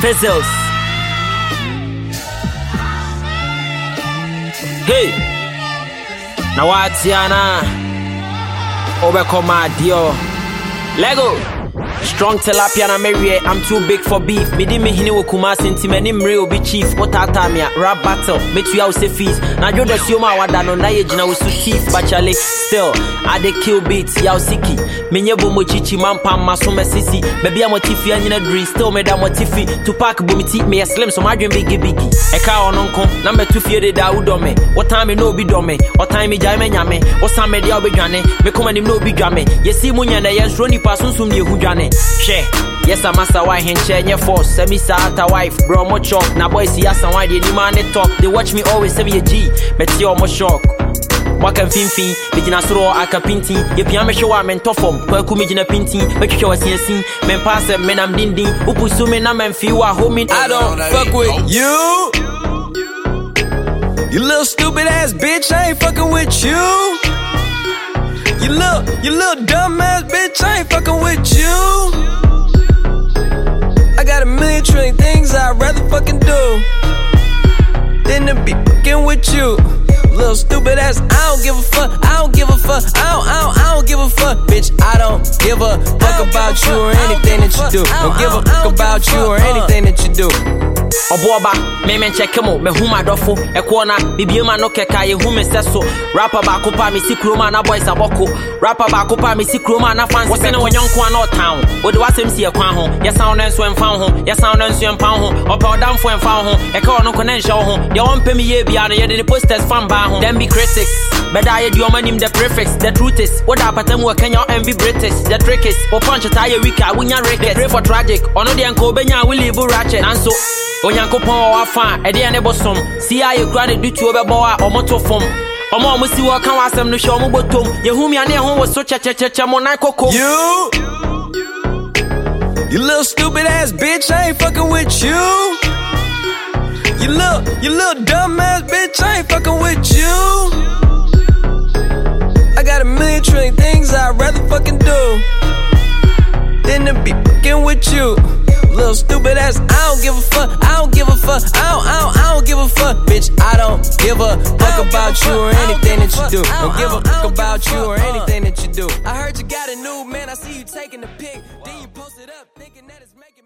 Vessels. Hey, na watiana obekoma dio. Lego. Strong tilapia na merie, I'm too big for beef. Me di me hini wo kumasi nti me nimre obi chief. Otata me a rap battle. Me tu ya wo fees. Na jo do sioma wada no na ye gina wo su thief bachale. Still, I dey kill beats ya wo siki. Me nye bo mo chichi man pam maso me sisi. Baby I'm tifi anyina dri. Still me da mo tifi. Tupac bo me ti me a slim so my dream biggie biggie. Eka ono nko na me tu fie de da wo do me. What time me no bi do me. What time me jai me nyame. What time me dia obedwane. Me koma nim no bi dwame. Yesi mu nya na ye nso nipa sunsum ne ehu dwane. Hwɛ, yes a masa wa henkyɛ nyɛ force sɛ me saa wife. Bro mo chop na boys yasa wa deɛ nima ne talk. They watch me always sɛ meyɛ g. Mɛte ɔmo shock waka mfimfin megyina soro aka pintin yɛpia mehwɛ wɔ a mentɔ fam um, kwaku megyina pintin mɛtwitwɛ wɔsiasin mempa sɛ menam dindin wopu so me na mamfii wɔ a I don't fuck with you. You little stupid ass bitch, I ain't fucking with you. You little, you little dumb ass bitch, I ain't fucking with you. I got a million trillion things I'd rather fucking do than to be fucking with you. Little stupid ass, I don't give a fuck, I don't give a fuck, I don't, I don't, I don't give a fuck, bitch. I don't give a fuck about you or anything that you do. Don't give a fuck about you or anything that you do. Ɔboɔba meme nkyɛke mo mehu madɔfo ɛkoɔ na bibie ma no kɛka yɛhu me sɛ so. Rapa baako pa mesi kurom a na boys abɔko. Rapa baako pa mesi kurom a na fans wɔse ne wɔnyɔnko a na ɔtan wo. Wode w'asɛm si ɛkwan ho. Yɛsan wo no nso ɛmfa wo ho. Yɛsan wo no nso ɛmpa wo ho. Ɔpɛ ɔdamfo ɛmfa wo ho. Ɛka ɔno ko ne nhyɛ wo ho. Deɛ wɔmpɛ me yie bia no yɛde ne posters fa mbaa ho. Dem be critics. Bɛda yɛdi ɔma nim the prefix the truth is. Woda apata mu wɔ kenya envy british the trick is. Wo punch taa yɛ weak a wonya rickets pray for tragic. Ɔno deɛ nka wobɛnya a wolive ratchet. Nanso onyankopɔn wɔ wafa a ɛdeɛ ne bosom si a yɛkura ne dutuo bɛbɔ a ɔmoto fam si wɔ ka wɔ asɛm no hwɛ ɔmo bɔtom yɛhu mia ne ɛho wɔ so kyɛkyɛkyɛkyɛ mo nan koko You, you little stupid ass bitch, I ain't fucking with you. You little, you little dumb ass bitch, I ain't fucking with you. I got a million trillion things I'd rather fucking do than to be fucking with you. Little stupid ass, I don't give a fuck, I don't give a fuck, I don't, I don't, I don't give a fuck, bitch. I don't give a fuck about you or anything that you do. Don't give a fuck about you or anything that you do. I heard you got a new man, I see you taking the pic, then you post it up thinking that it's making